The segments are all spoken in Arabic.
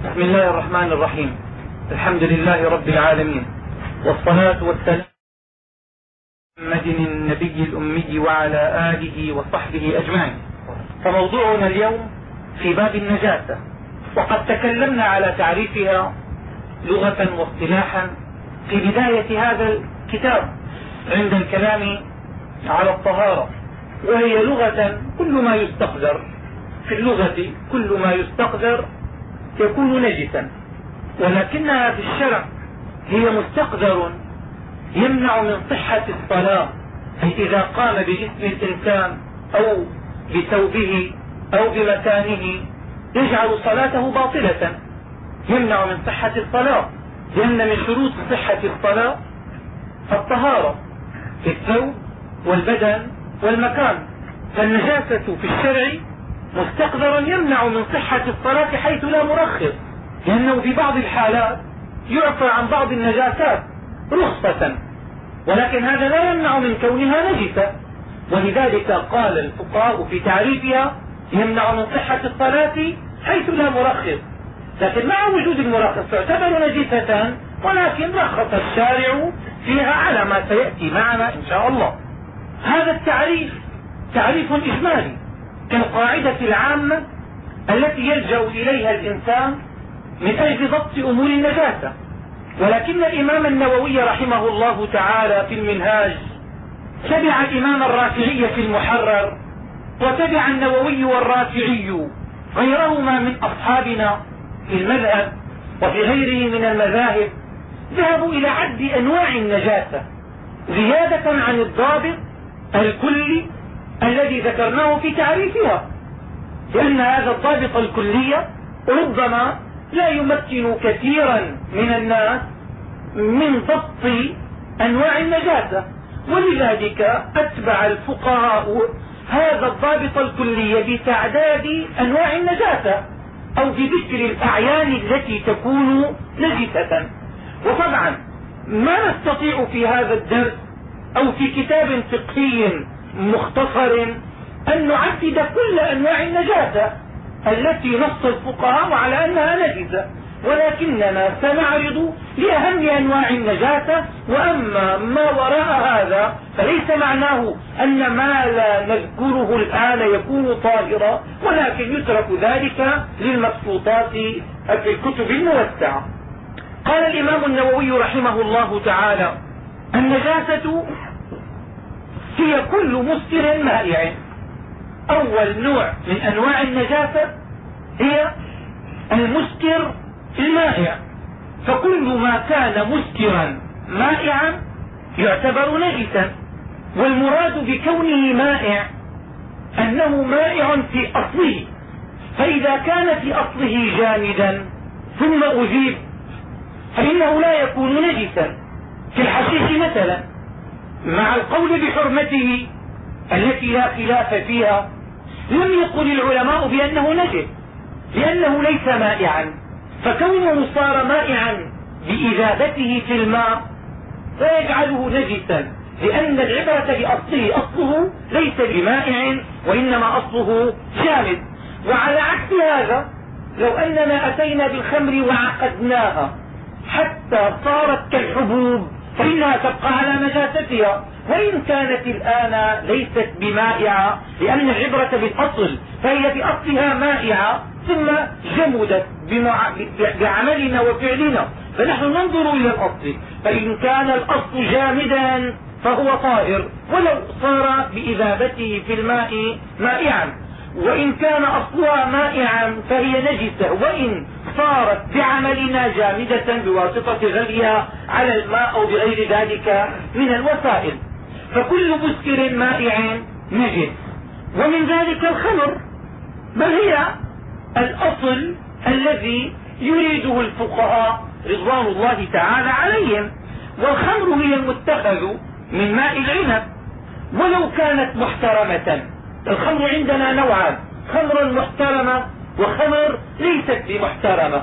بسم الله الرحمن الرحيم. الحمد لله رب العالمين. والصلاة والسلام محمد النبي الأمي وعلى آله وصحبه أجمعين. فموضوعنا اليوم في باب النجاسة. وقد تكلمنا على تعريفها لغة واصطلاحا في بداية هذا الكتاب عند الكلام على الطهارة. وهي لغة كل ما يستقدر. في اللغة كل ما يستقدر يكون نجسا. ولكنها في الشرع هي مستقدر يمنع من صحة الصلاة أي إذا قام بجسم الإنسان أو بثوبه أو بمكانه يجعل صلاته باطلة. يمنع من صحة الصلاة. لأن من شروط صحة الصلاة الطهارة في الثوب والبدن والمكان. فالنجاسة في الشرع مستقدرا يمنع من صحة الصلاة حيث لا مرخص. لأنه في بعض الحالات يعفى عن بعض النجاسات رخصة. ولكن هذا لا يمنع من كونها نجسة. ولذلك قال الفقهاء في تعريفها يمنع من صحة الصلاة حيث لا مرخص. لكن مع وجود المرخص تعتبر نجسة ولكن رخص الشارع فيها على ما سيأتي معنا إن شاء الله. هذا التعريف تعريف إجمالي. كالقاعدة العامة التي يلجأ إليها الإنسان من أجل ضبط أمور النجاسة. ولكن الإمام النووي رحمه الله تعالى في المنهاج تبع الإمام الرافعي في المحرر وتبع النووي والرافعي غيرهما من أصحابنا في المذهب وفي غيره من المذاهب ذهبوا إلى عد أنواع النجاسة زيادة عن الضابط الكلي الذي ذكرناه في تعريفها. لأن هذا الضابط الكلي ربما لا يمكن كثيرا من الناس من ضبط أنواع النجاسة. ولذلك أتبع الفقهاء هذا الضابط الكلي بتعداد أنواع النجاسة أو بذكر الأعيان التي تكون نجسة. وطبعا ما نستطيع في هذا الدرس أو في كتاب فقهي مختصر أن نعدد كل أنواع النجاسة التي نص الفقهاء على أنها نجسة. ولكننا سنعرض لأهم أنواع النجاسة وأما ما وراء هذا فليس معناه أن ما لا نذكره الآن يكون طاهرا ولكن يترك ذلك للمبسوطات في الكتب الموسعة. قال الإمام النووي رحمه الله تعالى النجاسة هي كل مسكر مائع. أول نوع من أنواع النجاسة هي المسكر المائع. فكل ما كان مسكرا مائعا يعتبر نجسا. والمراد بكونه مائع أنه مائع في أصله. فإذا كان في أصله جامدا ثم أجيب فإنه لا يكون نجسا. في الحشيش مثلا مع القول بحرمته التي لا خلاف فيها لم يقل العلماء بأنه نجس لأنه ليس مائعا. فكونه صار مائعا بإذابته في الماء لا يجعله نجسا لأن العبرة بأصله أصله ليس بمائع وإنما أصله جامد. وعلى عكس هذا لو أننا أتينا بالخمر وعقدناها حتى صارت كالحبوب فإنها تبقى على نجاستها وإن كانت الآن ليست بمائعة لأن العبرة بالأصل فهي في أصلها مائعة ثم جمدت بعملنا وفعلنا. فنحن ننظر إلى الأصل. فإن كان الأصل جامدا فهو طاهر ولو صار بإذابته في الماء مائعا. وإن كان أصلها مائعا فهي نجسة. وإن صارت بعملنا جامدة بواسطة غليها على الماء أو بغير ذلك من الوسائل. فكل مسكر مائع نجس. ومن ذلك الخمر. بل هي الأصل الذي يريده الفقهاء رضوان الله تعالى عليهم. والخمر هي المتخذ من ماء العنب. ولو كانت محترمة. الخمر عندنا نوعان. خمر محترمة وخمر ليست بمحترمة.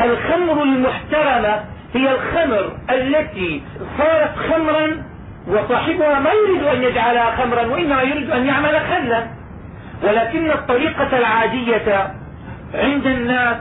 الخمر المحترمة هي الخمر التي صارت خمرا وصاحبها ما يريد أن يجعلها خمرا وإنما يريد أن يعمل خلا. ولكن الطريقة العادية عند الناس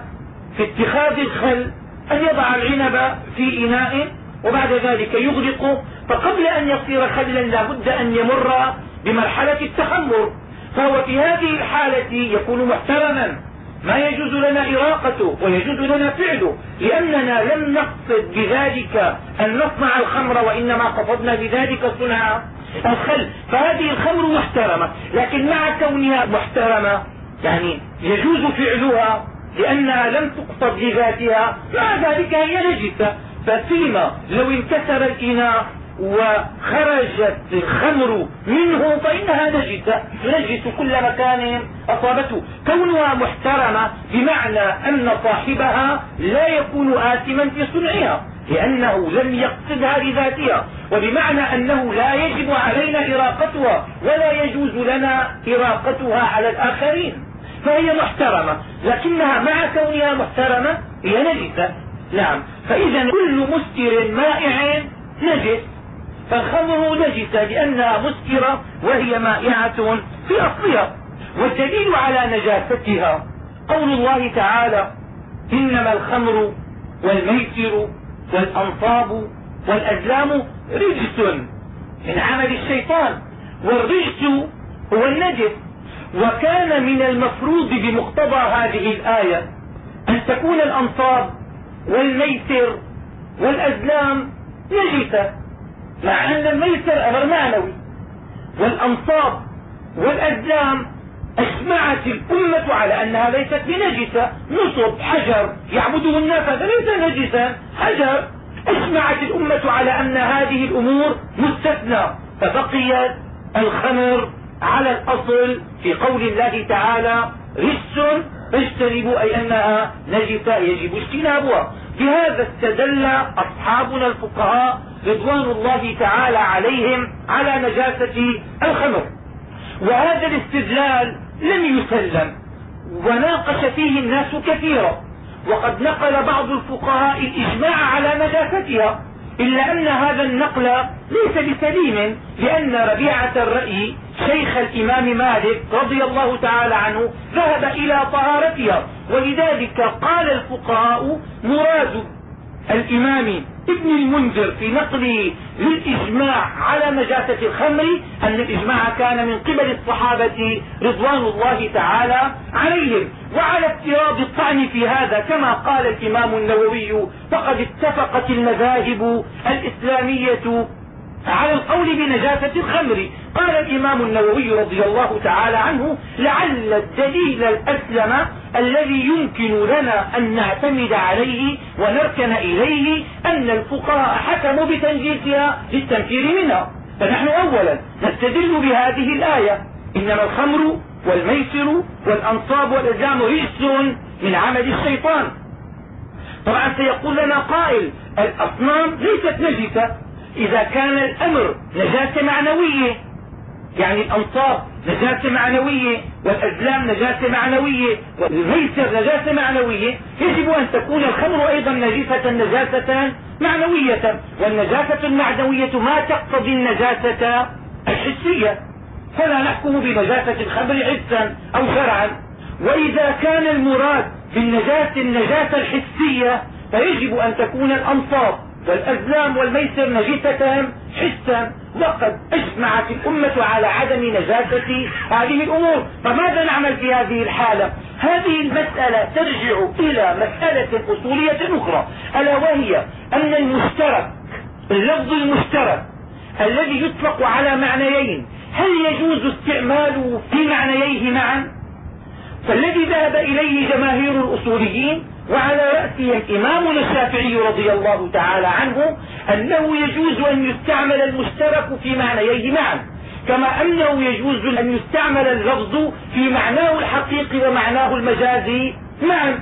في اتخاذ الخل أن يضع العنب في إناء وبعد ذلك يغلقه فقبل أن يصير خلا لا بد أن يمر بمرحلة التخمر. فهو في هذه الحالة يكون محترما. ما يجوز لنا إراقته ويجوز لنا فعله لأننا لم نقصد بذلك أن نصنع الخمر وإنما قصدنا بذلك صنع الخل. فهذه الخمر محترمة لكن مع كونها محترمة يعني يجوز فعلها لأنها لم تقصد لذاتها مع ذلك هي نجسة. ففيما لو انكسر الإناء وخرجت الخمر منه فإنها نجسة تنجس كل مكان أصابته. كونها محترمة بمعنى أن صاحبها لا يكون آثما في صنعها لأنه لم يقصدها لذاتها وبمعنى أنه لا يجب علينا إراقتها ولا يجوز لنا إراقتها على الآخرين. فهي محترمة لكنها مع كونها محترمة هي نجسة. نعم فإذا كل مسكر مائع نجس. فالخمر نجسة لأنها مسكرة وهي مائعة في أصلها والدليل على نجاستها قول الله تعالى إنما الخمر والميسر والأنصاب والأزلام رجس من عمل الشيطان والرجس هو النجس وكان من المفروض بمقتضى هذه الآية أن تكون الأنصاب والميسر والأزلام نجسة. مع أن الميسر أمر معنوي. والأنصاب والأزلام أجمعت الأمة على أنها ليست بنجسة. نصب حجر يعبده الناس هذا ليس نجسا حجر. أجمعت الأمة على أن هذه الأمور مستثنى. فبقيت الخمر على الأصل في قول الله تعالى رجس فاجتنبوا أي أنها نجسة يجب اجتنابها. بهذا استدل أصحابنا الفقهاء رضوان الله تعالى عليهم على نجاسة الخمر. وهذا الاستدلال لم يسلم وناقش فيه الناس كثيرا. وقد نقل بعض الفقهاء الإجماع على نجاستها إلا أن هذا النقل ليس بسليم لأن ربيعة الرأي شيخ الإمام مالك رضي الله تعالى عنه ذهب إلى طهارتها ولذلك قال الفقهاء مراد الإمام ابن المنذر في نقله للإجماع على نجاسة الخمر أن الإجماع كان من قبل الصحابة رضوان الله تعالى عليهم وعلى افتراض الطعن في هذا كما قال الإمام النووي فقد اتفقت المذاهب الإسلامية على القول بنجاسة الخمر. قال الإمام النووي رضي الله تعالى عنه لعل الدليل الأسلم الذي يمكن لنا أن نعتمد عليه ونركن إليه أن الفقهاء حكموا بتنجيسها للتنفير منها. فنحن أولا نستدل بهذه الآية. إنما الخمر والميسر والأنصاب والأزلام رجس من عمل الشيطان. طبعا سيقول لنا قائل الأصنام ليست نجسة. إذا كان الأمر نجاسة معنوية يعني الأنصاب نجاسة معنوية والأزلام نجاسة معنوية والميسر نجاسة معنوية يجب أن تكون الخمر أيضا نجسة نجاسة معنوية والنجاسة المعنوية ما تقتضي النجاسة الحسية. فلا نحكم بنجاسة الخمر حسا أو شرعا. وإذا كان المراد بالنجاسة النجاسة الحسية فيجب أن تكون الأنصاب والأزلام والميسر نجسة حسا وقد أجمعت الأمة على عدم نجاسة هذه الأمور. فماذا نعمل في هذه الحالة؟ هذه المسألة ترجع إلى مسألة أصولية أخرى ألا وهي أن المشترك اللفظ المشترك الذي يطلق على معنيين هل يجوز استعماله في معنييه معا؟ فالذي ذهب إليه جماهير الأصوليين وعلى رأسهم إمامنا الشافعي رضي الله تعالى عنه أنه يجوز أن يستعمل المشترك في معنييه معا كما أنه يجوز أن يستعمل اللفظ في معناه الحقيقي ومعناه المجازي معا.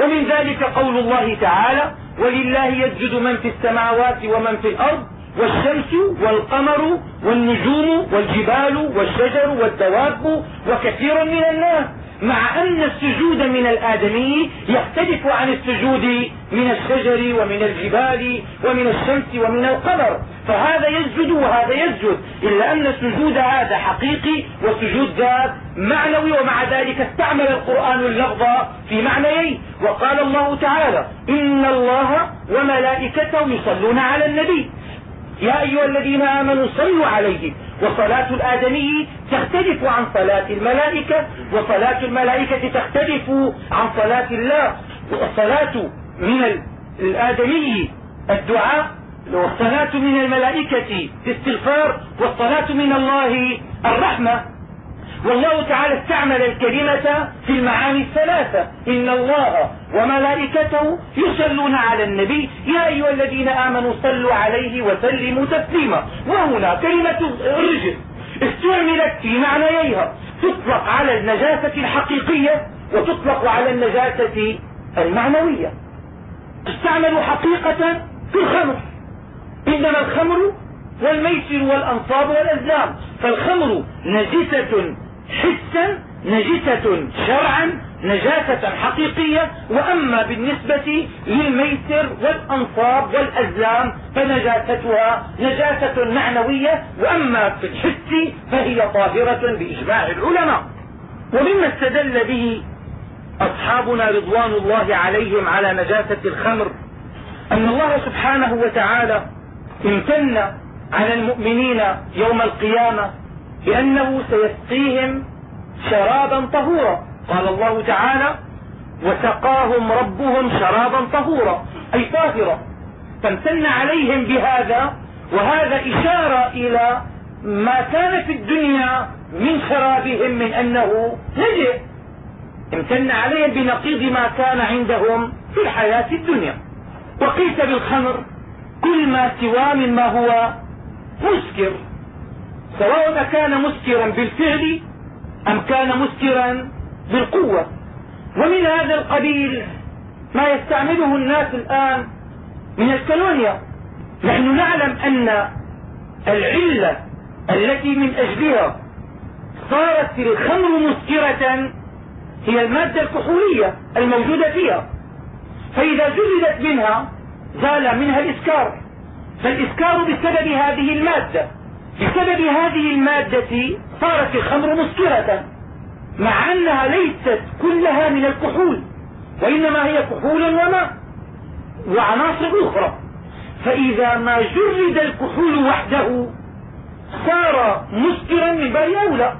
ومن ذلك قول الله تعالى ولله يسجد من في السماوات ومن في الأرض والشمس والقمر والنجوم والجبال والشجر والدواب وكثير من الناس مع أن السجود من الآدمي يختلف عن السجود من الشجر ومن الجبال ومن الشمس ومن القمر. فهذا يسجد وهذا يسجد إلا أن السجود هذا حقيقي وسجود ذات معنوي ومع ذلك استعمل القرآن اللفظ في معنيين. وقال الله تعالى إن الله وملائكته يصلون على النبي. يا أيها الذين آمنوا صلوا عليه. وصلاة الآدمي تختلف عن صلاة الملائكة وصلاة الملائكة تختلف عن صلاة الله. والصلاة من الآدمي الدعاء والصلاة من الملائكة استغفار والصلاة من الله الرحمة. والله تعالى استعمل الكلمة في المعاني الثلاثة. إن الله وملائكته يصلون على النبي. يا أيها الذين آمنوا صلوا عليه وسلموا تسليما. وهنا كلمة الرجل استعملت في معنييها تطلق على النجاسة الحقيقية وتطلق على النجاسة المعنوية. تستعمل حقيقة في الخمر. إنما الخمر والميسر والأنصاب والأزلام. فالخمر نجسة حسا نجسة شرعا نجاسة حقيقية. وأما بالنسبة للميسر والأنصاب والأزلام فنجاستها نجاسة معنوية. وأما في الحس فهي طاهرة بإجماع العلماء. ومما استدل به أصحابنا رضوان الله عليهم على نجاسة الخمر أن الله سبحانه وتعالى امتن على المؤمنين يوم القيامة بأنه سيسقيهم شرابا طهورا. قال الله تعالى وسقاهم ربهم شرابا طهورا. أي طاهرا. فامتن عليهم بهذا وهذا إشارة إلى ما كان في الدنيا من شرابهم من أنه نجئ امتن عليهم بنقيض ما كان عندهم في الحياة الدنيا. وقيس بالخمر كل ما سوى مما هو مسكر. سواء كان مسكرا بالفعل أم كان مسكرا بالقوة. ومن هذا القبيل ما يستعمله الناس الآن من الكالونيا نحن نعلم أن العلة التي من أجلها صارت الخمر مسكرة هي المادة الكحولية الموجودة فيها. فإذا جلدت منها زال منها الإسكار. فالإسكار بسبب هذه المادة. بسبب هذه المادة صارت الخمر مسكرة مع أنها ليست كلها من الكحول وإنما هي كحول وماء وعناصر أخرى. فإذا ما جرد الكحول وحده صار مسكرا من باب أولى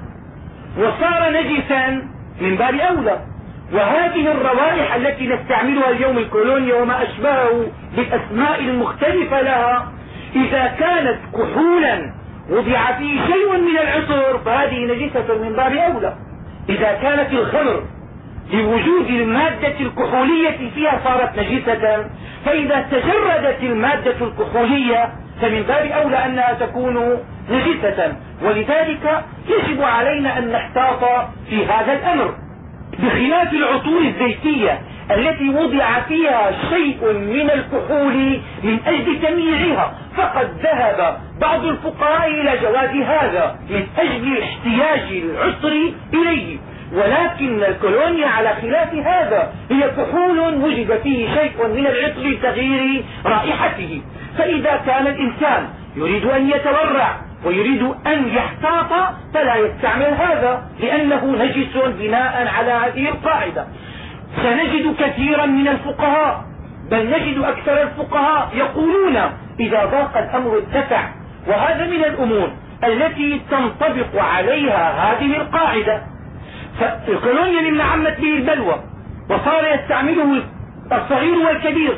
وصار نجسا من باب أولى. وهذه الروائح التي نستعملها اليوم الكولونيا وما أشبهه بالأسماء المختلفة لها إذا كانت كحولا وضع فيه شيء من العطر فهذه نجسة من باب أولى. إذا كانت الخمر لوجود المادة الكحولية فيها صارت نجسة فإذا تجردت المادة الكحولية فمن باب أولى أنها تكون نجسة. ولذلك يجب علينا أن نحتاط في هذا الأمر. بخلاف العطور الزيتية التي وضع فيها شيء من الكحول من أجل تمييعها فقد ذهب بعض الفقهاء إلى جواز هذا من أجل احتياج العطر إليه. ولكن الكولونيا على خلاف هذا هي كحول وجد فيه شيء من العطر لتغيير رائحته. فإذا كان الإنسان يريد أن يتورع ويريد أن يحتاط فلا يستعمل هذا لأنه نجس بناء على هذه القاعدة. سنجد كثيرا من الفقهاء بل نجد أكثر الفقهاء يقولون إذا ضاق الأمر اتسع وهذا من الأمور التي تنطبق عليها هذه القاعدة. فالكولونيا مما عمت به البلوى وصار يستعمله الصغير والكبير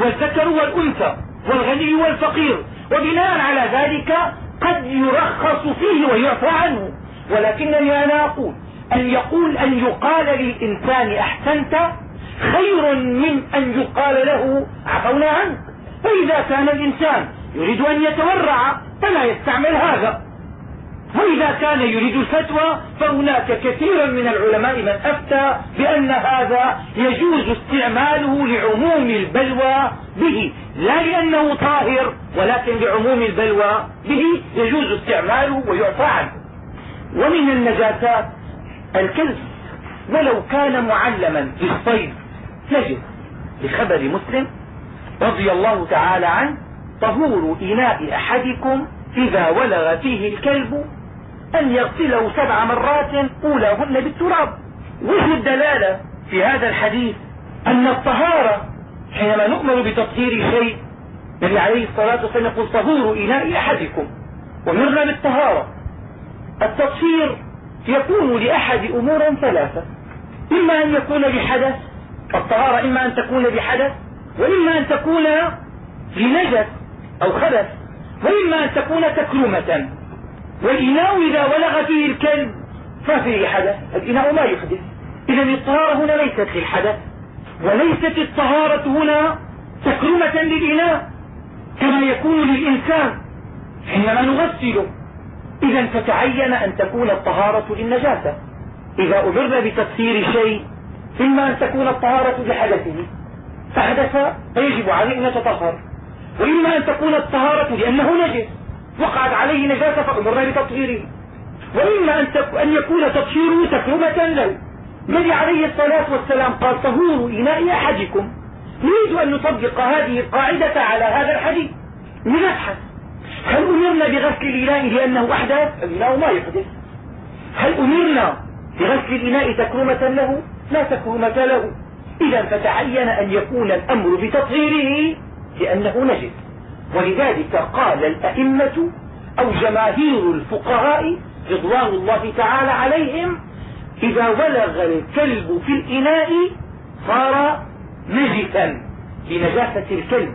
والذكر والأنثى والغني والفقير وبناء على ذلك قد يرخص فيه ويعفى عنه. ولكنني أنا أقول أن يقول أن يقال للإنسان أحسنت خير من أن يقال له عفونا عنك. فإذا كان الإنسان يريد أن يتورع فلا يستعمل هذا. وإذا كان يريد الفتوى فهناك كثير من العلماء من أفتى بأن هذا يجوز استعماله لعموم البلوى به. لا لأنه طاهر ولكن لعموم البلوى به يجوز استعماله ويعفى عنه. ومن النجاسات الكلب. ولو كان معلما بالصيد نجد بخبر مسلم رضي الله تعالى عنه طهور إناء أحدكم إذا ولغ فيه الكلب أن يغسله سبع مرات أولاهن بالتراب. وجه الدلالة في هذا الحديث؟ أن الطهارة حينما نؤمر بتطهير شيء النبي عليه الصلاة والسلام يقول طهور إناء أحدكم. ومرنا بالطهارة. التطهير يكون لأحد أمور ثلاثة. إما أن يكون بحدث الطهارة إما أن تكون بحدث وإما أن تكون لنجس أو خبث وإما أن تكون تكرمة والإناء إذا ولغ فيه الكلب ففيه حدث الإناء لا يحدث. إذا الطهارة هنا ليست للحدث وليست الطهارة هنا تكرمة للإناء كما يكون للإنسان حينما نغسله. إذا فتعين أن تكون الطهارة للنجاسة. إذا أمرنا بتكسير شيء إما أن تكون الطهارة لحدثه. فحدث فيجب عليه أن يتطهر. وإما أن تكون الطهارة لأنه نجس. وقعت عليه نجاسة فأمرنا بتطهيره. وإما أن, أن يكون تطهيره تكرمة له. النبي عليه الصلاة والسلام قال طهور إناء أحدكم. نريد أن نطبق هذه القاعدة على هذا الحديث. لنبحث. هل أمرنا بغسل الإناء لأنه أحدث الإناء ما يحدث هل أمرنا بغسل الإناء تكرمة له؟ لا تكرمة له. إذا فتعين أن يكون الأمر بتطهيره لأنه نجس ولذلك قال الأئمة أو جماهير الفقهاء رضوان الله تعالى عليهم إذا ولغ الكلب في الإناء صار نجسا لنجاسة الكلب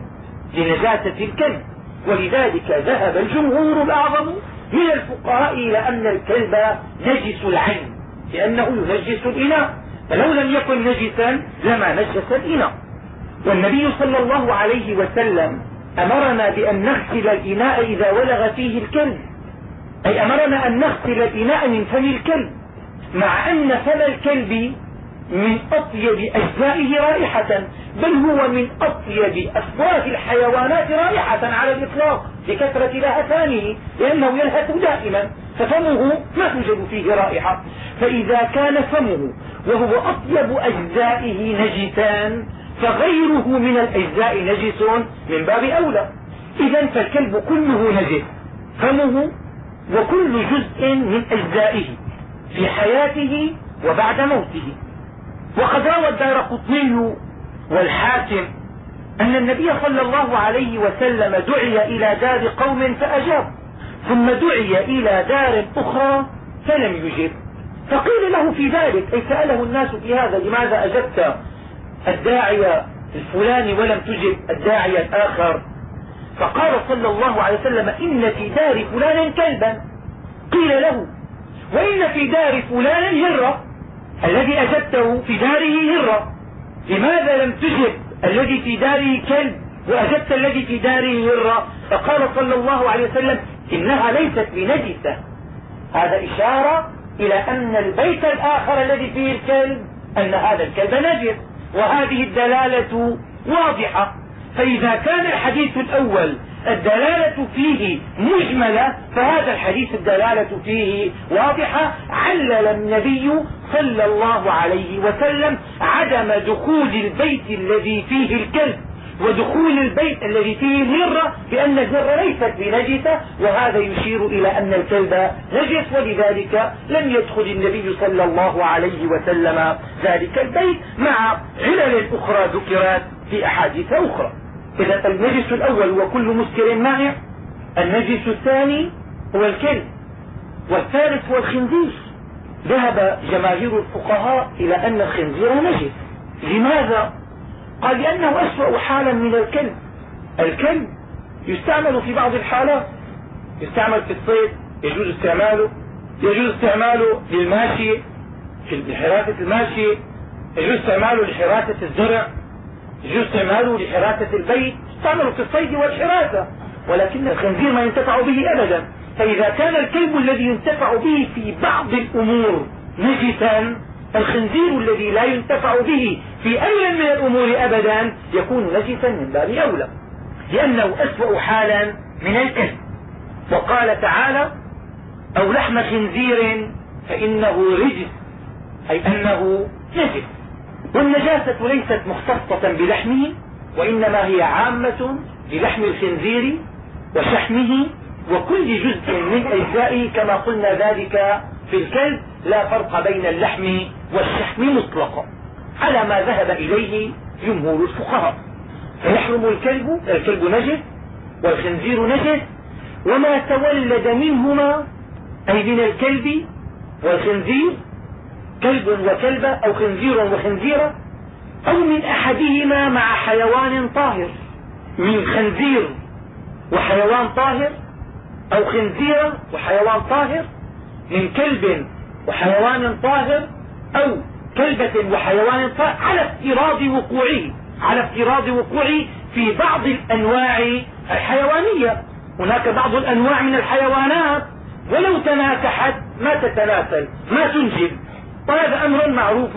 لنجاسة الكلب. ولذلك ذهب الجمهور الأعظم من الفقهاء إلى أن الكلب نجس العين لأنه ينجس الإناء. فلو لم يكن نجسا لما نجس الإناء. والنبي صلى الله عليه وسلم أمرنا بأن نغسل الإناء إذا ولغ فيه الكلب. أي أمرنا أن نغسل الإناء من فم الكلب. مع أن فم الكلب من أطيب أجزائه رائحة بل هو من أطيب أفواه الحيوانات رائحة على الإطلاق. لكثرة لهفانه لأنه يلهث دائما ففمه ما توجد فيه رائحة. فإذا كان فمه وهو أطيب أجزائه نجسان فغيره من الأجزاء نجس من باب أولى. إذا فالكلب كله نجس. فمه وكل جزء من أجزائه في حياته وبعد موته. وقد روى الدار قطني والحاكم أن النبي صلى الله عليه وسلم دعي إلى دار قوم فأجاب. ثم دعي إلى دار أخرى فلم يجب. فقيل له في ذلك أي سأله الناس في هذا لماذا أجبت؟ الداعي الفلاني ولم تجب الداعي الآخر. فقال صلى الله عليه وسلم إن في دار فلان كلبا. قيل له وإن في دار فلان هرة. الذي أجبته في داره هرة. لماذا لم تجب؟ الذي في داره كلب وأجبت الذي في داره هرة فقال صلى الله عليه وسلم إنها ليست بنجسة. هذا إشارة إلى أن البيت الآخر الذي فيه الكلب أن هذا الكلب نجس. وهذه الدلالة واضحة. فإذا كان الحديث الأول الدلالة فيه مجملة فهذا الحديث الدلالة فيه واضحة علل النبي صلى الله عليه وسلم عدم دخول البيت الذي فيه الكلب ودخول البيت الذي فيه الهرة بأن الهرة ليست بنجسة وهذا يشير إلى أن الكلب نجس ولذلك لم يدخل النبي صلى الله عليه وسلم ذلك البيت مع علل أخرى ذكرت في أحاديث أخرى. إذا النجس الأول هو كل مسكر مائع النجس الثاني هو الكلب والثالث هو الخنزير. ذهب جماهير الفقهاء إلى أن الخنزير نجس. لماذا؟ قال لأنه أسوأ حالا من الكلب. الكلب يستعمل في بعض الحالات. يستعمل في الصيد يجوز استعماله. يجوز استعماله للماشي في حراسة الماشي. يجوز استعماله لحراسة الزرع. يجوز استعماله لحراسة البيت يستعمل في الصيد والحراسة ولكن الخنزير ما ينتفع به أبدا. فإذا كان الكلب الذي ينتفع به في بعض الأمور نجسا الخنزير الذي لا ينتفع به في أي من الأمور أبدا يكون نجسا من باب أولى. لأنه أسوأ حالا من الكلب. وقال تعالى أو لحم خنزير فإنه رجس أي أنه نجس. والنجاسة ليست مختصة بلحمه وإنما هي عامة بلحم الخنزير وشحمه وكل جزء من أجزائه. كما قلنا ذلك في الكلب لا فرق بين اللحم والشحم مطلقا. على ما ذهب إليه جمهور الفقهاء. فيحرم الكلب الكلب نجس والخنزير نجس وما تولد منهما أي من الكلب والخنزير كلب وكلبة أو خنزير وخنزيرة أو من أحدهما مع حيوان طاهر. من خنزير وحيوان طاهر أو خنزيرة وحيوان طاهر. من كلب وحيوان طاهر أو كلبة وحيوان طاهر. على افتراض وقوعه على افتراض وقوعه في بعض الأنواع الحيوانية. هناك بعض الأنواع من الحيوانات. ولو تناكحت ما تتناسل ما تنجب. وهذا أمر معروف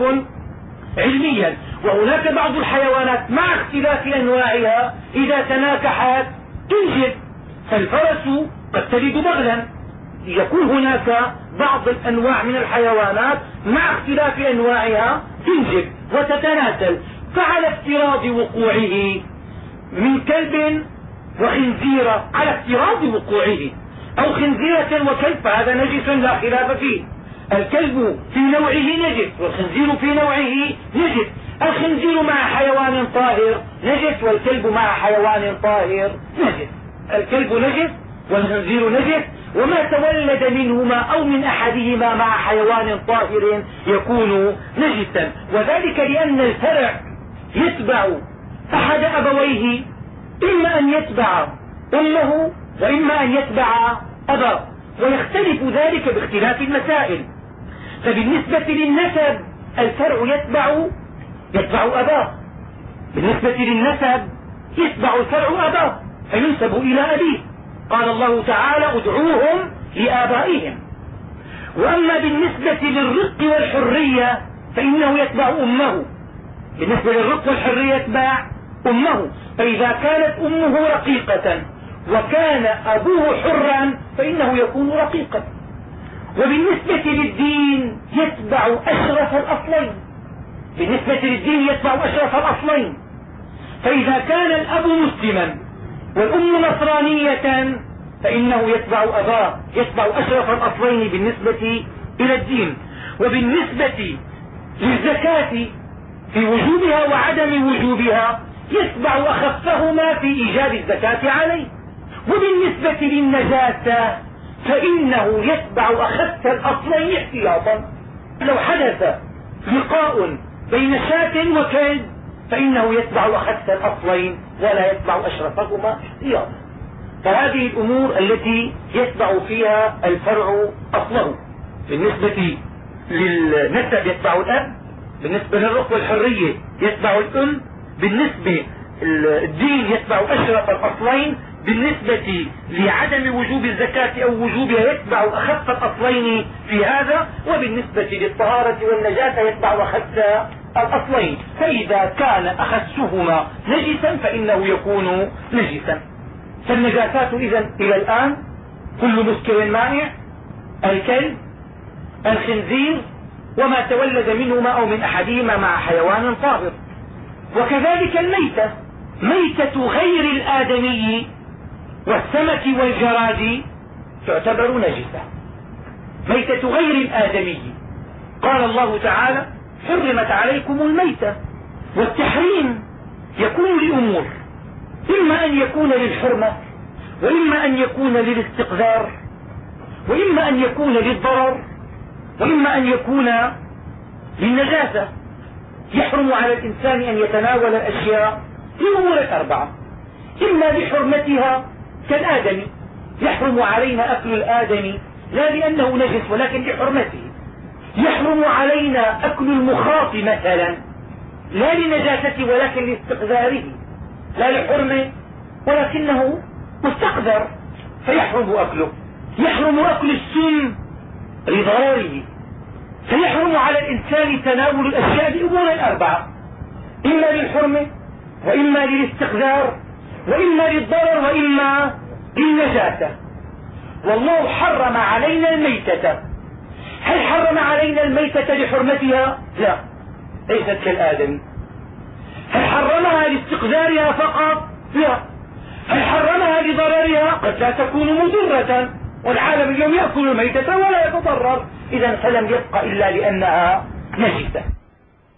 علميا وهناك بعض الحيوانات مع اختلاف أنواعها إذا تناكحت تنجب فالفرس قد تلد بغلا. يكون هناك بعض الأنواع من الحيوانات مع اختلاف أنواعها تنجب وتتناسل. فعلى افتراض وقوعه من كلب وخنزيرة على افتراض وقوعه أو خنزيرة وكلب فهذا نجس لا خلاف فيه. الكلب في نوعه نجس والخنزير في نوعه نجس الخنزير مع حيوان طاهر نجس والكلب مع حيوان طاهر نجس الكلب نجس والخنزير نجس وما تولد منهما أو من أحدهما مع حيوان طاهر يكون نجسا وذلك لأن الفرع يتبع أحد أبويه. إما أن يتبع أمه وإما أن يتبع أباه. ويختلف ذلك باختلاف المسائل. فبالنسبة للنسب الفرع يتبع يتبع أباه. بالنسبة للنسب يتبع الفرع أباه فينسب إلى أبيه. قال الله تعالى ادعوهم لآبائهم. وأما بالنسبة للرق والحرية فإنه يتبع أمه. بالنسبة للرق والحرية يتبع أمه. فإذا كانت أمه رقيقة وكان أبوه حرا فإنه يكون رقيقا. وبالنسبة للدين يتبع أشرف الأصلين. بالنسبة للدين يتبع أشرف الأصلين. فإذا كان الأب مسلما والأم نصرانية فإنه يتبع أباه يتبع أشرف الأصلين بالنسبة إلى الدين. وبالنسبة للزكاة في وجوبها وعدم وجوبها يتبع أخفهما في إيجاب الزكاة عليه. وبالنسبة للنجاسة فإنه يتبع أخف الأصلين احتياطا. لو حدث لقاء بين شاة وكلب فإنه يتبع أخف الأصلين ولا يتبع أشرفهما احتياطا. فهذه الأمور التي يتبع فيها الفرع أصله. بالنسبة للنسب يتبع الأب بالنسبة للرق والحرية يتبع الأم بالنسبة الدين يتبع أشرف الأصلين بالنسبة لعدم وجوب الزكاة أو وجوبها يتبع أخف الأصلين في هذا وبالنسبة للطهارة والنجاة يتبع أخف الأصلين. فإذا كان أخسهما نجسا فإنه يكون نجسا. فالنجاسات إذا إلى الآن كل مسكر مائع الكلب الخنزير وما تولد منهما أو من أحدهما مع حيوان طاهر وكذلك الميتة. ميتة غير الآدمي والسمك والجراد تعتبر نجسة ميتة غير الآدمي. قال الله تعالى حرمت عليكم الميتة والتحريم يكون لأمور إما أن يكون للحرمة وإما أن يكون للاستقذار وإما أن يكون للضرر وإما أن يكون للنجاسة. يحرم على الإنسان أن يتناول الأشياء لأمور أربعة إما لحرمتها كالآدم يحرم علينا أكل الآدم لا لأنه نجس ولكن لحرمته يحرم علينا أكل المخاط مثلا لا لنجاسته ولكن لاستقذاره لا لحرمه ولكنه مستقذر فيحرم أكله. يحرم أكل السم لضرره فيحرم على الإنسان تناول الأشياء بأمور الأربعة إما للحرمة وإما للاستقذار. وإما للضرر وإما للنجاسة. والله حرم علينا الميتة. هل حرم علينا الميتة لحرمتها؟ لا ليست كالآدم هل حرمها لاستقذارها فقط؟ لا. هل حرمها لضررها؟ قد لا تكون مضرة والعالم اليوم يأكل الميتة ولا يتضرر. إذا فلم يبق إلا لأنها نجسة.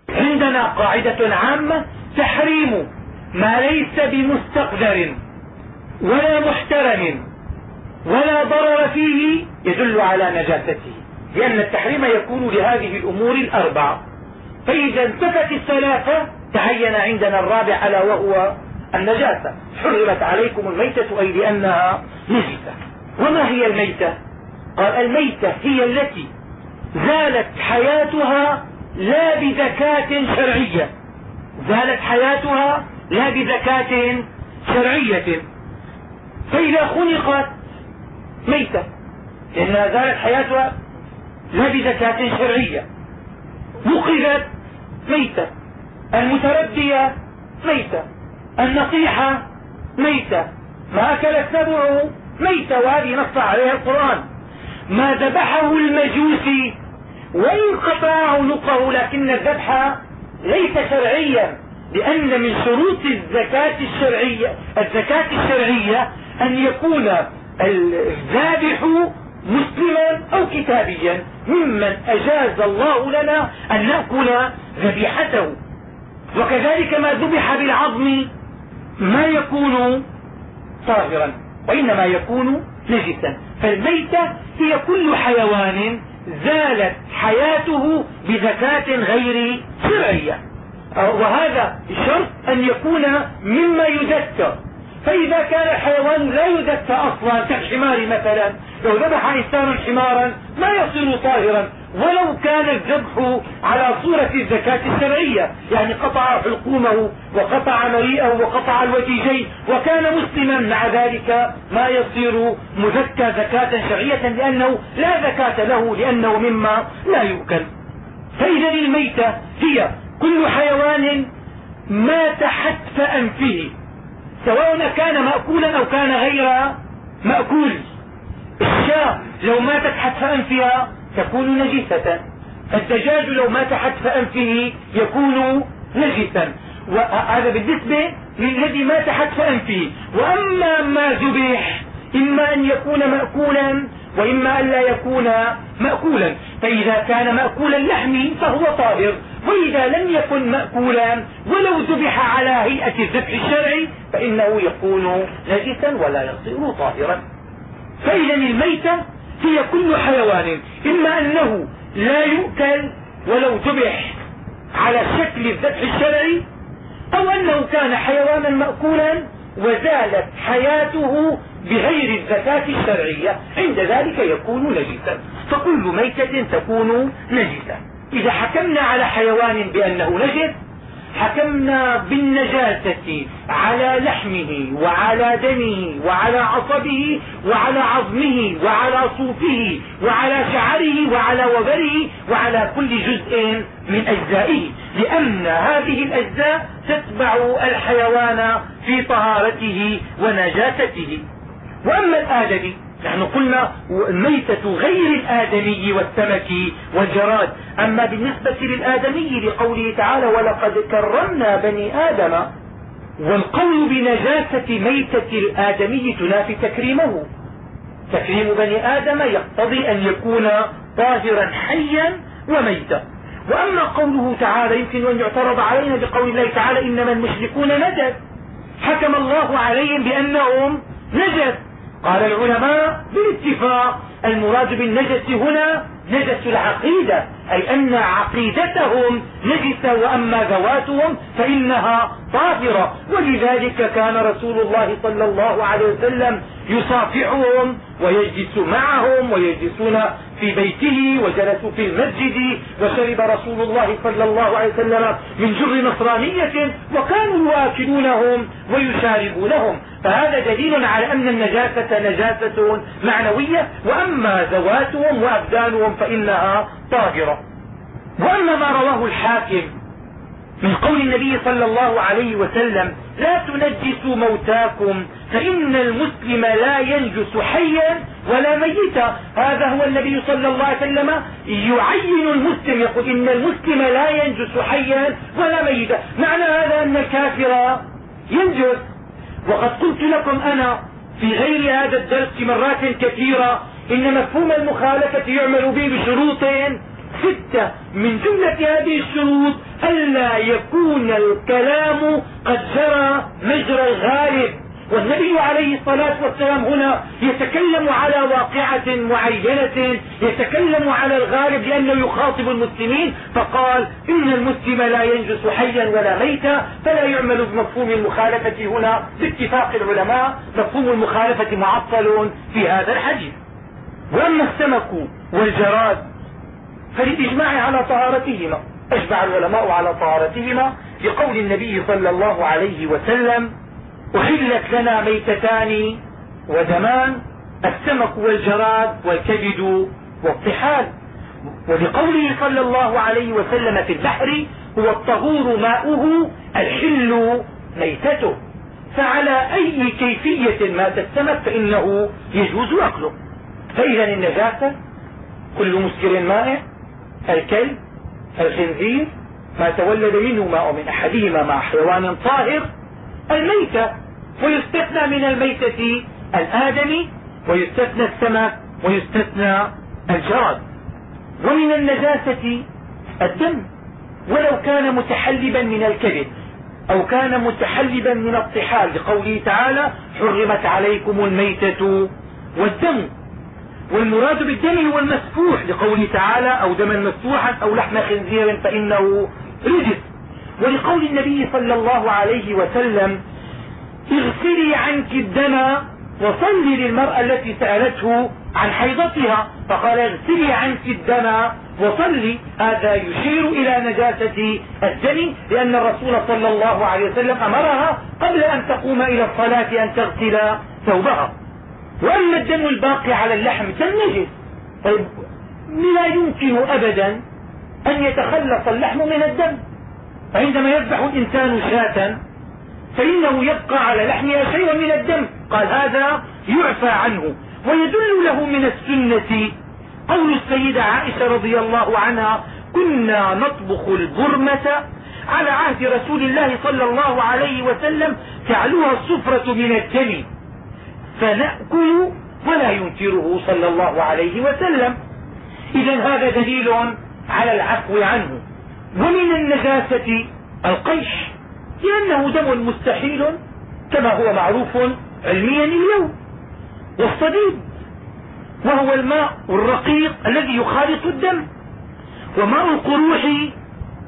عندنا قاعدة عامة تحريم ما ليس بمستقدر ولا محترم ولا ضرر فيه يدل على نجاسته لأن التحريم يكون لهذه الأمور الأربعة فإذا انتفت الثلاثة تعين عندنا الرابع ألا وهو النجاسة. حرمت عليكم الميتة أي لأنها نجسة. وما هي الميتة؟ قال الميتة هي التي زالت حياتها لا بذكاة شرعية. زالت حياتها لا بذكاة شرعية. فإذا خلقت ميتة لأنها زالت حياتها لا بزكاة شرعية. وقفت ميتة. المتردية ميتة. النصيحة ميتة. ما أكل السبع ميتة وهذه نص عليها القرآن. ما ذبحه المجوسي وإن قطع عنقه لكن الذبح ليس شرعيا. لأن من شروط الزكاة الشرعية الزكاة الشرعية أن يكون الذابح مسلما أو كتابيا ممن أجاز الله لنا أن نأكل ذبيحته. وكذلك ما ذبح بالعظم ما يكون طاهرا وإنما يكون نجسا. فالميتة هي كل حيوان زالت حياته بزكاة غير شرعية. وهذا شرط أن يكون مما يذكر. فإذا كان الحيوان لا يذكى أصلا كالحمار مثلا لو ذبح إنسان حمارا ما يصير طاهرا. ولو كان الذبح على صورة الزكاة الشرعية يعني قطع حلقومه وقطع مريئه وقطع الوجيجين وكان مسلما مع ذلك ما يصير مزكى زكاة شرعية لأنه لا زكاة له لأنه مما لا يؤكل. فإذا الميتة هي كل حيوان مات حتف أنفه سواء كان مأكولا أو كان غير مأكول. الشاة لو ماتت حتف أنفها تكون نجسة الدجاج لو مات حتف أنفه يكون نجسا. وهذا بالنسبة للذي مات حتف أنفه وأما ما ذبح إما أن يكون مأكولا وإما أن لا يكون مأكولا. فإذا كان مأكول اللحم فهو طاهر. وإذا لم يكن مأكولا ولو ذبح على هيئة الذبح الشرعي فإنه يكون نجسا ولا يصير طاهرا. فإذا الميتة هي كل حيوان إما أنه لا يؤكل ولو ذبح على شكل الذبح الشرعي أو أنه كان حيوانا مأكولا وزالت حياته بغير الزكاة الشرعية. عند ذلك يكون نجسا. فكل ميتة تكون نجسة. إذا حكمنا على حيوان بأنه نجس حكمنا بالنجاسة على لحمه وعلى دمه وعلى عصبه وعلى عظمه وعلى صوفه وعلى شعره وعلى وبره وعلى كل جزء من أجزائه. لأن هذه الأجزاء تتبع الحيوان في طهارته ونجاسته. وأما الآدمي نحن قلنا الميتة غير الآدمي والسمك والجراد. أما بالنسبة للآدمي لقوله تعالى ولقد كرمنا بني آدم والقول بنجاسة ميتة الآدمي تنافي تكريمه. تكريم بني آدم يقتضي أن يكون طاهرا حيا وميتا. وأما قوله تعالى يمكن أن يعترض علينا بقول الله تعالى إنما المشركون نجس حكم الله عليهم بأنهم نجس قال العلماء بالاتفاق المراد بالنجس هنا نجس العقيدة أي أن عقيدتهم نجسة وأما ذواتهم فإنها طاهرة. ولذلك كان رسول الله صلى الله عليه وسلم يصافحهم ويجلس معهم ويجلسون في بيته وجلسوا في المسجد. وشرب رسول الله صلى الله عليه وسلم من جر نصرانية وكانوا يواكلونهم ويشاربونهم. فهذا دليل على أن النجاسة نجاسة معنوية وأما ذواتهم وأبدانهم فإنها طاهرة. وأما ما رواه الحاكم من قول النبي صلى الله عليه وسلم لا تنجسوا موتاكم فإن المسلم لا ينجس حيا ولا ميتا. هذا هو النبي صلى الله عليه وسلم يعين المسلم يقول إن المسلم لا ينجس حيا ولا ميتا. معنى هذا أن الكافر ينجس. وقد قلت لكم أنا في غير هذا الدرس مرات كثيرة إن مفهوم المخالفة يعمل به بشروط ستة. من جملة هذه الشروط ألا يكون الكلام قد جرى مجرى الغالب. والنبي عليه الصلاة والسلام هنا يتكلم على واقعة معينة يتكلم على الغالب لأنه يخاطب المسلمين فقال إن المسلم لا ينجس حيا ولا ميتا. فلا يعمل بمفهوم المخالفة هنا باتفاق العلماء. مفهوم المخالفة معطل في هذا الحديث. وأما السمك والجراد فللإجماع على طهارتهما أجمع العلماء على طهارتهما لقول النبي صلى الله عليه وسلم أحلت لنا ميتتان ودمان السمك والجراد والكبد والطحال. ولقوله صلى الله عليه وسلم في البحر هو الطهور ماؤه الحل ميتته. فعلى أي كيفية مات السمك فإنه يجوز أكله. فإذا النجاسة كل مسكر مائع الكلب الخنزير ما تولد منه ماء من أحدهما مع حيوان طاهر الميتة ويستثنى من الميتة الآدمي ويستثنى السمك ويستثنى الجراد. ومن النجاسة الدم ولو كان متحلبا من الكبد أو كان متحلبا من الطحال. لقوله تعالى حرمت عليكم الميتة والدم. والمراد بالدم هو المسفوح لقوله تعالى أو دما مسفوحا أو لحم خنزير فإنه رجس. ولقول النبي صلى الله عليه وسلم اغسلي عنك الدم وصلي للمرأة التي سألته عن حيضتها. فقال اغسلي عنك الدم وصلي. هذا يشير إلى نجاسة الدم لأن الرسول صلى الله عليه وسلم أمرها قبل أن تقوم إلى الصلاة أن تغسل ثوبها. وأما الدم الباقي على اللحم دم طيب لا يمكن أبدا أن يتخلص اللحم من الدم. فعندما يذبح الإنسان شاة فإنه يبقى على لحمها شيء من الدم. قال هذا يعفى عنه ويدل له من السنة. قول السيدة عائشة رضي الله عنها كنا نطبخ البرمة على عهد رسول الله صلى الله عليه وسلم تعلوها السفرة من الدم. فنأكل ولا ينكره صلى الله عليه وسلم. إذا هذا دليل على العفو عنه. ومن النجاسة القيش لأنه دم مستحيل كما هو معروف علميا اليوم. والصديد وهو الماء الرقيق الذي يخالط الدم. وماء القروح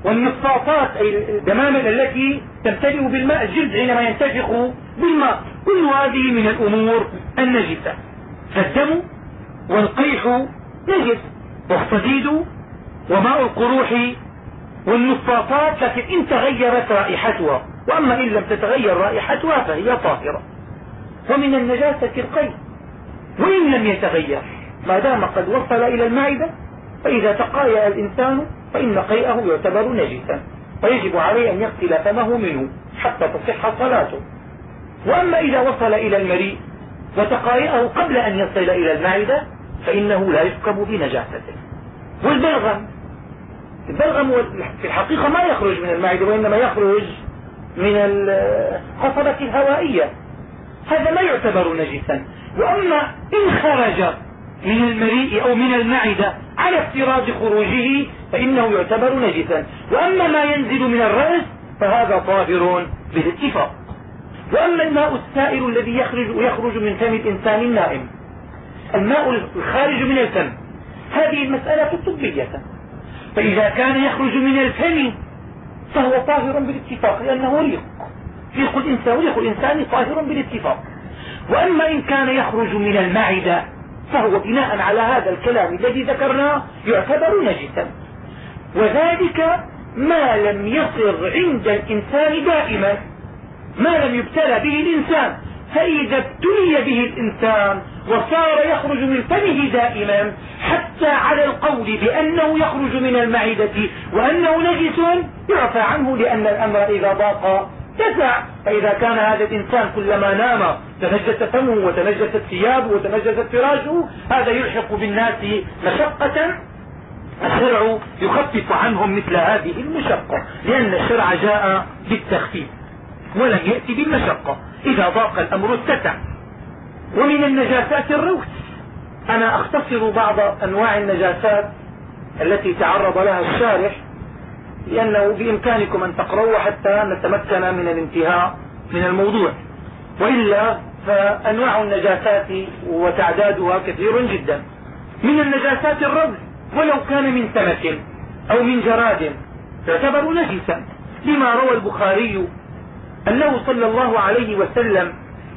والنفاطات أي الدمامل التي تمتلئ بالماء الجلد حينما ينتفخ بالماء. كل هذه من الأمور النجسة. فالدم والقيح نجس والصديد وماء القروح والنفاطات لكن إن تغيرت رائحتها وأما إن لم تتغير رائحتها فهي طاهرة. ومن النجاسة القيء وإن لم يتغير ما دام قد وصل إلى المعدة فإذا تقايأ الإنسان فإن قيئه يعتبر نجسا. ويجب عليه أن يغسل فمه منه حتى تصح صلاته. وأما إذا وصل إلى المريء وتقايأه قبل أن يصل إلى المعدة فإنه لا يحكم بنجاسته. والبلغم البلغم في الحقيقة ما يخرج من المعدة وإنما يخرج من القصبة الهوائية. هذا لا يعتبر نجسا. وأما إن خرج من المريء أو من المعدة على افتراض خروجه فإنه يعتبر نجسا. وأما ما ينزل من الرأس فهذا طاهر بالاتفاق. وأما الماء السائل الذي يخرج ويخرج من فم الإنسان النائم. الماء الخارج من الفم. هذه المسألة طبية. فإذا كان يخرج من الفم فهو طاهر بالاتفاق لأنه ريق. ريق الإنسان ريق الإنسان طاهر بالاتفاق. وأما إن كان يخرج من المعدة فهو بناء على هذا الكلام الذي ذكرناه يعتبر نجسا. وذلك ما لم يصر عند الإنسان دائما. ما لم يبتلى به الإنسان فإذا ابتلي به الإنسان وصار يخرج من فمه دائما حتى على القول بأنه يخرج من المعدة وأنه نجس يعفى عنه لأن الأمر إذا ضاق تسع فإذا كان هذا الإنسان كلما نام تنجس فمه وتنجست ثيابه وتنجست فراشه هذا يلحق بالناس مشقة. الشرع يخفف عنهم مثل هذه المشقة لأن الشرع جاء بالتخفيف. ولم يأتي بالمشقة. إذا ضاق الأمر اتسع ومن النجاسات الروث. أنا أختصر بعض أنواع النجاسات التي تعرض لها الشارح لأنه بإمكانكم أن تقرأوا حتى نتمكن من الانتهاء من الموضوع. وإلا فأنواع النجاسات وتعدادها كثير جدا. من النجاسات الرمز. ولو كان من سمك أو من جراد يعتبر نجسا. لما روى البخاري أنه صلى الله عليه وسلم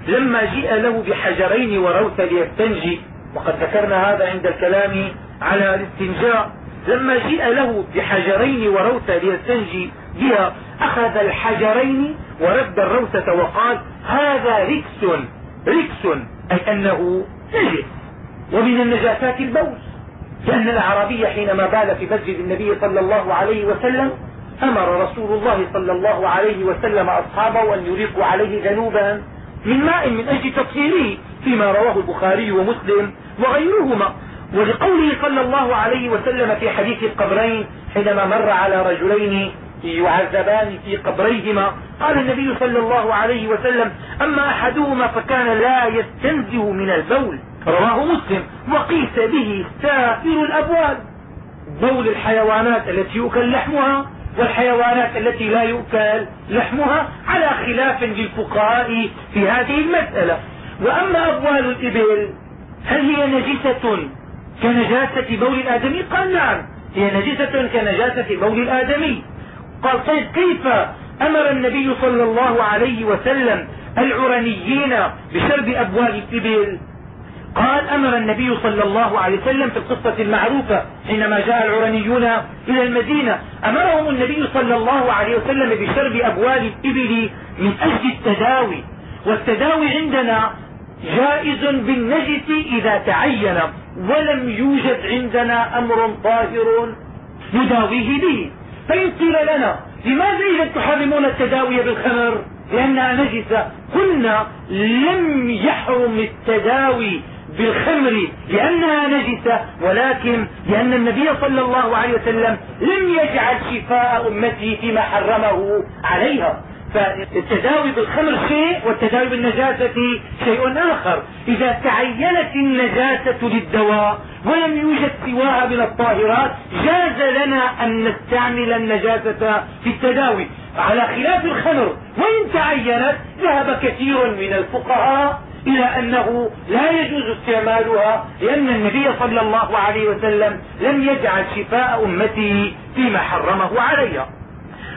لما جيء له بحجرين وروث ليستنجي وقد ذكرنا هذا عند الكلام على الاستنجاء لما جيء له بحجرين وروث ليستنجي بها أخذ الحجرين ورد الروثة وقال هذا ركس ركس أي أنه نجس ومن النجاسات البول لأن الأعرابي حينما بال في مسجد النبي صلى الله عليه وسلم أمر رسول الله صلى الله عليه وسلم أصحابه أن يريقوا عليه ذنوبا من ماء من أجل تطهيره فيما رواه البخاري ومسلم وغيرهما. ولقوله صلى الله عليه وسلم في حديث القبرين حينما مر على رجلين يعذبان في قبريهما قال النبي صلى الله عليه وسلم أما أحدهما فكان لا يستنزه من البول. رواه مسلم. وقيس به سائر الأبوال بول الحيوانات التي يؤكل لحمها والحيوانات التي لا يؤكل لحمها على خلاف للفقهاء في هذه المسألة. وأما أبوال الإبل هل هي نجسة كنجاسة بول الآدمي؟ قال نعم هي نجسة كنجاسة بول الآدمي. قال طيب كيف أمر النبي صلى الله عليه وسلم العرنيين بشرب أبوال الإبل؟ قال أمر النبي صلى الله عليه وسلم في القصة المعروفة حينما جاء العرنيون إلى المدينة. أمرهم النبي صلى الله عليه وسلم بشرب أبوال الإبل من أجل التداوي. والتداوي عندنا جائز بالنجس إذا تعين ولم يوجد عندنا أمر طاهر نداويه به. فإن قيل لنا لماذا إذا تحرمون التداوي بالخمر؟ لأنها نجسة. قلنا لم يحرم التداوي بالخمر لأنها نجسة ولكن لأن النبي صلى الله عليه وسلم لم يجعل شفاء أمته فيما حرمه عليها. فالتداوي بالخمر شيء والتداوي بالنجاسة شيء آخر. إذا تعينت النجاسة للدواء ولم يوجد سواها من الطاهرات جاز لنا أن نستعمل النجاسة في التداوي. على خلاف الخمر وإن تعينت ذهب كثير من الفقهاء إلى أنه لا يجوز استعمالها لأن النبي صلى الله عليه وسلم لم يجعل شفاء أمته فيما حرمه عليها.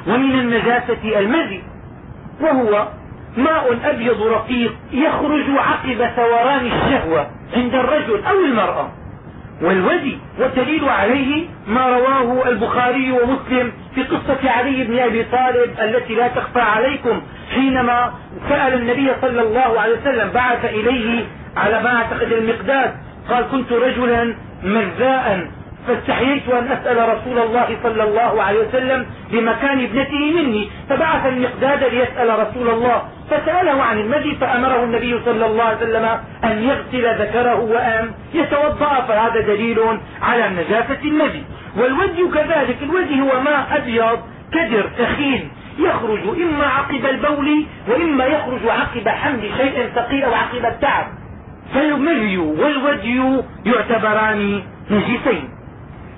ومن النجاسة المزي وهو ماء أبيض رقيق يخرج عقب ثوران الشهوة عند الرجل أو المرأة. والودي والدليل عليه ما رواه البخاري ومسلم في قصة علي بن أبي طالب التي لا تخفى عليكم حينما سأل النبي صلى الله عليه وسلم بعث إليه على ما أعتقد المقداد؟ قال كنت رجلا مزاء فاستحييت أن أسأل رسول الله صلى الله عليه وسلم بمكان ابنته مني فبعث المقداد ليسأل رسول الله فسأله عن المدي فأمره النبي صلى الله عليه وسلم أن يغسل ذكره وأن يتوضأ فهذا دليل على نجاسة المدي والودي كذلك الودي هو ماء أبيض كدر ثخين يخرج إما عقب البول وإما يخرج عقب حمل شيء ثقيل أو عقب التعب. فالمري والودي يعتبران نجسين.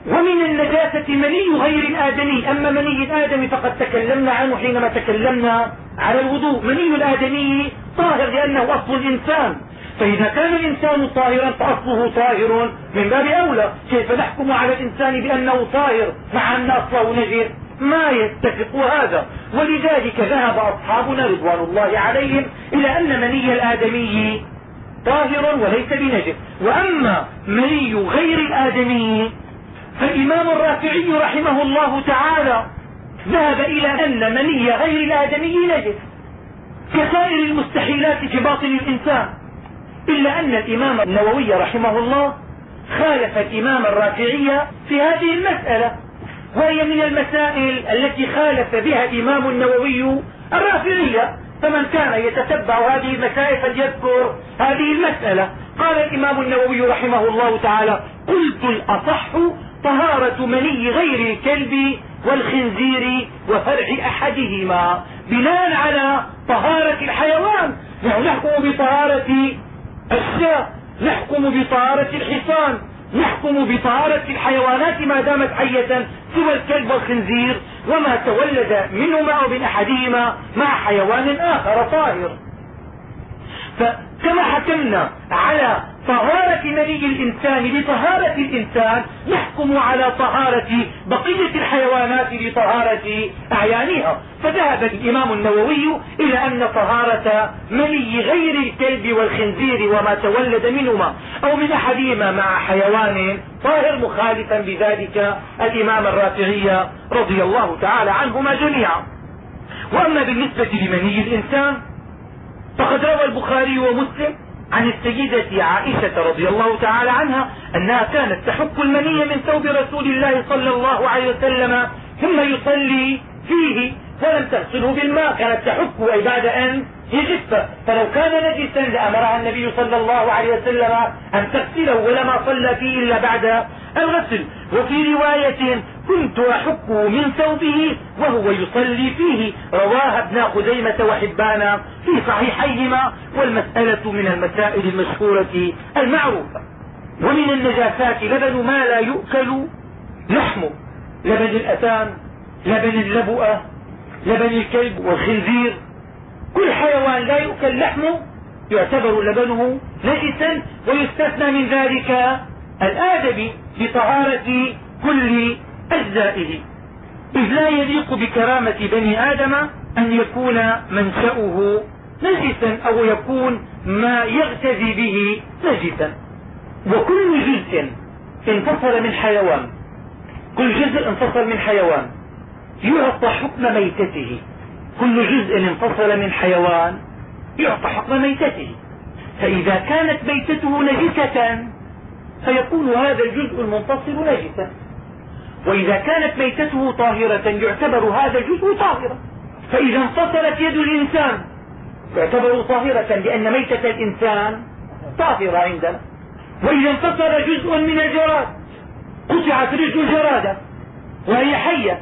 ومن النجاسة مني غير الآدمي. أما مني الآدمي فقد تكلمنا عنه حينما تكلمنا على الوضوء. مني الآدمي طاهر لأنه أصل الإنسان. فإذا كان الإنسان طاهرا فأصله طاهر من باب أولى. كيف نحكم على الإنسان بأنه طاهر مع أن أصله نجس ما يتفق هذا. ولذلك ذهب أصحابنا رضوان الله عليهم إلى أن مني الآدمي طاهر وليس بنجس وأما مني غير الآدمي فالإمام الرافعي رحمه الله تعالى ذهب إلى أن مني غير الآدمي نجس. كسائر المستحيلات في باطن الإنسان إلا أن الإمام النووي رحمه الله خالف الإمام الرافعي في هذه المسألة وهي من المسائل التي خالف بها الإمام النووي الرافعية فمن كان يتتبع هذه المسائل فليذكر هذه المسألة. قال الإمام النووي رحمه الله تعالى قلت الأصح طهارة مني غير الكلب والخنزير وفرع أحدهما. بناء على طهارة الحيوان نحن نحكم بطهارة الشاة نحكم بطهارة الحصان نحكم بطهارة الحيوانات ما دامت حية سوى الكلب والخنزير وما تولد منهما أو من أحدهما مع حيوان آخر طاهر. فكما حكمنا على طهارة مني الإنسان بطهارة الإنسان نحكم على طهارة بقية الحيوانات بطهارة أعيانها. فذهب الإمام النووي إلى أن طهارة مني غير الكلب والخنزير وما تولد منهما أو من أحدهما مع حيوان طاهر مخالفا بذلك الإمام الرافعي رضي الله تعالى عنهما جميعا. وأما بالنسبة لمني الإنسان فقد روى البخاري ومسلم عن السيدة عائشة رضي الله تعالى عنها أنها كانت تحك المني من ثوب رسول الله صلى الله عليه وسلم ثم يصلي فيه ولم تغسله بالماء. كانت تحك أي بعد أن يجف. فلو كان نجسا لأمرها النبي صلى الله عليه وسلم أن تغسله ولما صلى فيه إلا بعد الغسل. وفي رواية كنت أحكه من ثوبه وهو يصلي فيه. رواها ابن خزيمة وحبان في صحيحيهما. والمسألة من المسائل المشهورة المعروفة ومن النجاسات لبن ما لا يؤكل لحمه. لبن الأتان لبن اللبؤة لبن الكلب والخنزير. كل حيوان لا يؤكل لحمه يعتبر لبنه نجسا ويستثنى من ذلك الآدمي بطهارة كل أجزائه. إذ لا يليق بكرامة بني آدم أن يكون منشأه نجسا أو يكون ما يغتذي به نجسا. وكل جزء انفصل من حيوان كل جزء انفصل من حيوان. يعطى حكم ميتته. كل جزء انفصل من حيوان يعطى حكم ميتته. فإذا كانت ميتته نجسة فيكون هذا الجزء المنفصل نجسا. وإذا كانت ميتته طاهرة يعتبر هذا الجزء طاهرا. فإذا انفصلت يد الإنسان يعتبر طاهرة لأن ميتة الإنسان طاهرة عندنا. وإذا انفصل جزء من الجراد قطعت رجل الجرادة وهي حية.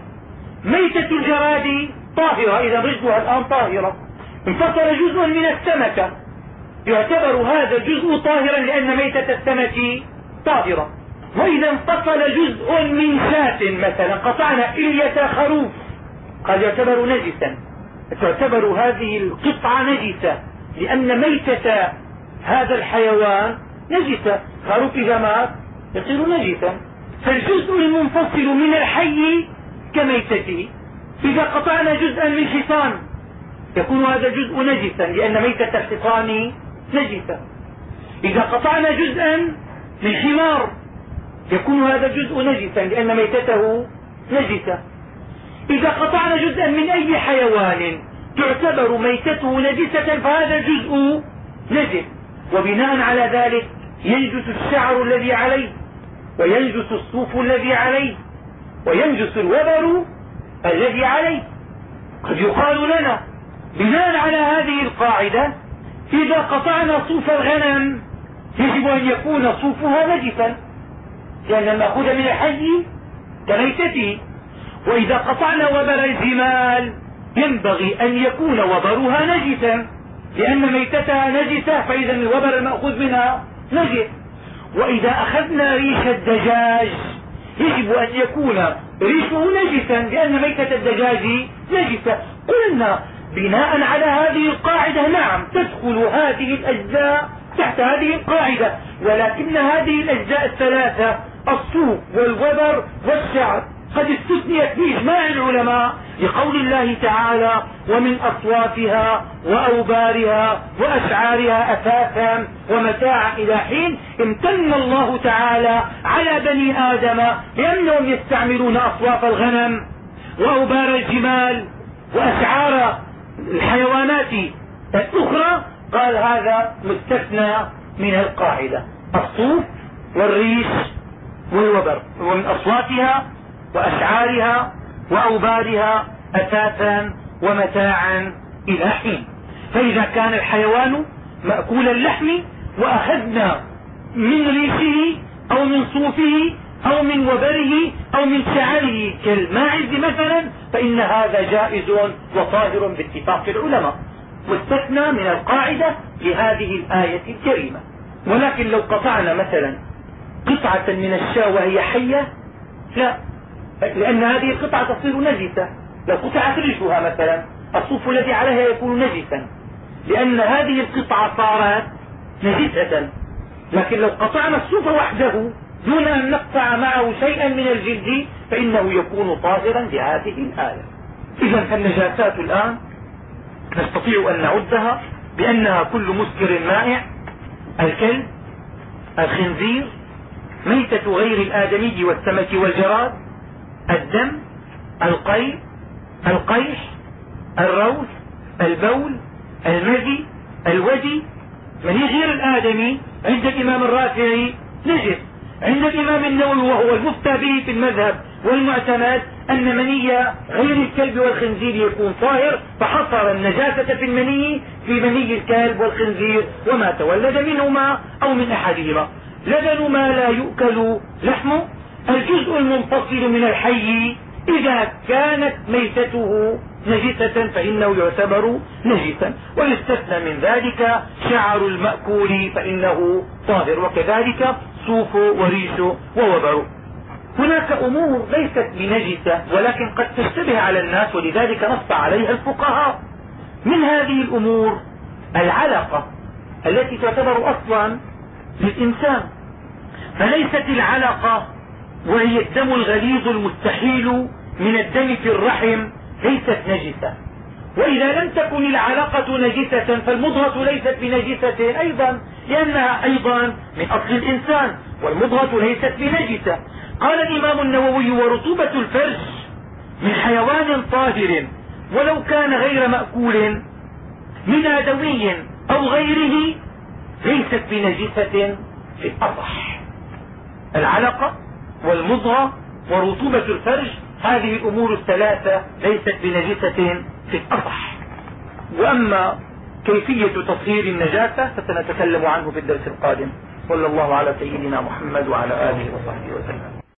ميتة الجراد طاهرة إذا رجلها الآن طاهرة. انفصل جزء من السمكة يعتبر هذا الجزء طاهرا لأن ميتة السمك طاهرة. وإذا انفصل جزء من شاة مثلا قطعنا إلية خروف. قد يعتبر نجسا. تعتبر هذه القطعة نجسة لأن ميتة هذا الحيوان نجسة. خروف إذا مات يصير نجسا. فالجزء المنفصل من الحي كميتته إذا قطعنا جزءا من حصان يكون هذا الجزء نجسا لأن ميتة الحصان نجسة. إذا قطعنا جزءا من حمار يكون هذا الجزء نجسا لأن ميتته نجسة. إذا قطعنا جزءا من أي حيوان تعتبر ميتته نجسة فهذا الجزء نجس. وبناء على ذلك ينجس الشعر الذي عليه وينجس الصوف الذي عليه. وينجس الوبر الذي عليه. قد يقال لنا بناء على هذه القاعدة إذا قطعنا صوف الغنم يجب أن يكون صوفها نجسا لأن المأخوذ من الحي كميتته. وإذا قطعنا وبر الجمال ينبغي أن يكون وبرها نجسا لأن ميتتها نجسة فإذا الوبر المأخوذ منها نجس. وإذا أخذنا ريش الدجاج يجب أن يكون ريشه نجسا لأن ميتة الدجاج نجسة. قلنا بناء على هذه القاعدة نعم تدخل هذه الأجزاء تحت هذه القاعدة ولكن هذه الأجزاء الثلاثة الصوف والوبر والشعر. قد استثنيت باجماع العلماء لقول الله تعالى ومن أصوافها وأوبارها وأشعارها أثاثا ومتاعا إلى حين امتن الله تعالى على بني آدم لانهم يستعملون أصواف الغنم وأوبار الجمال وأشعار الحيوانات الأخرى. قال هذا مستثنى من القاعدة الصوف والريش والوبر. ومن اصواتها وأشعارها وأوبارها أثاثا ومتاعا إلى حين. فإذا كان الحيوان مأكول اللحم وأخذنا من ريشه أو من صوفه أو من وبره أو من شعره كالماعز مثلا فإن هذا جائز وطاهر باتفاق العلماء. واستثنى من القاعدة لهذه الآية الكريمة. ولكن لو قطعنا مثلا قطعة من الشاة وهي حية لا. لأن هذه القطعة تصير نجسة. لو قطعت رجلها مثلا الصوف الذي عليها يكون نجسا. لأن هذه القطعة صارت نجسة. لكن لو قطعنا الصوف وحده دون أن نقطع معه شيئا من الجلد فإنه يكون طاهرا بهذه الآية. إذا فالنجاسات الآن نستطيع أن نعدها بأنها كل مسكر مائع. الكلب الخنزير ميتة غير الآدمي والسمك والجراد. الدم القيء القيح الروث البول المزي الودي من غير الآدمي عند الإمام الرافعي نجس عند الإمام النووي وهو المفتى به في المذهب والمعتمد أن مني غير الكلب والخنزير يكون طاهر فحصر النجاسة في المني في مني الكلب والخنزير وما تولد منهما أو من أحدهما. لبن ما لا يؤكل لحمه الجزء المنفصل من الحي إذا كانت ميتته نجسة فإنه يعتبر نجسا ويستثنى من ذلك شعر المأكول فإنه طاهر وكذلك صوف وريش ووبر. هناك أمور ليست بنجسة ولكن قد تشتبه على الناس ولذلك نص عليها الفقهاء. من هذه الأمور العلقة التي تعتبر أصلا للإنسان فليست العلقة وهي الدم الغليظ المستحيل من الدم في الرحم ليست نجسة. وإذا لم تكن العلقة نجسة فالمضغة ليست بنجسة أيضا لأنها أيضا من أصل الإنسان والمضغة ليست بنجسة. قال الإمام النووي ورطوبة الفرج من حيوان طاهر ولو كان غير مأكول من آدمي أو غيره ليست بنجسة في الأصح. العلقة والمضغة ورطوبة الفرج هذه الأمور الثلاثة ليست بنجسة في الأصح وأما كيفية تطهير النجاسة فسنتكلم عنه في الدرس القادم. صلى الله على سيدنا محمد وعلى آله وصحبه وسلم.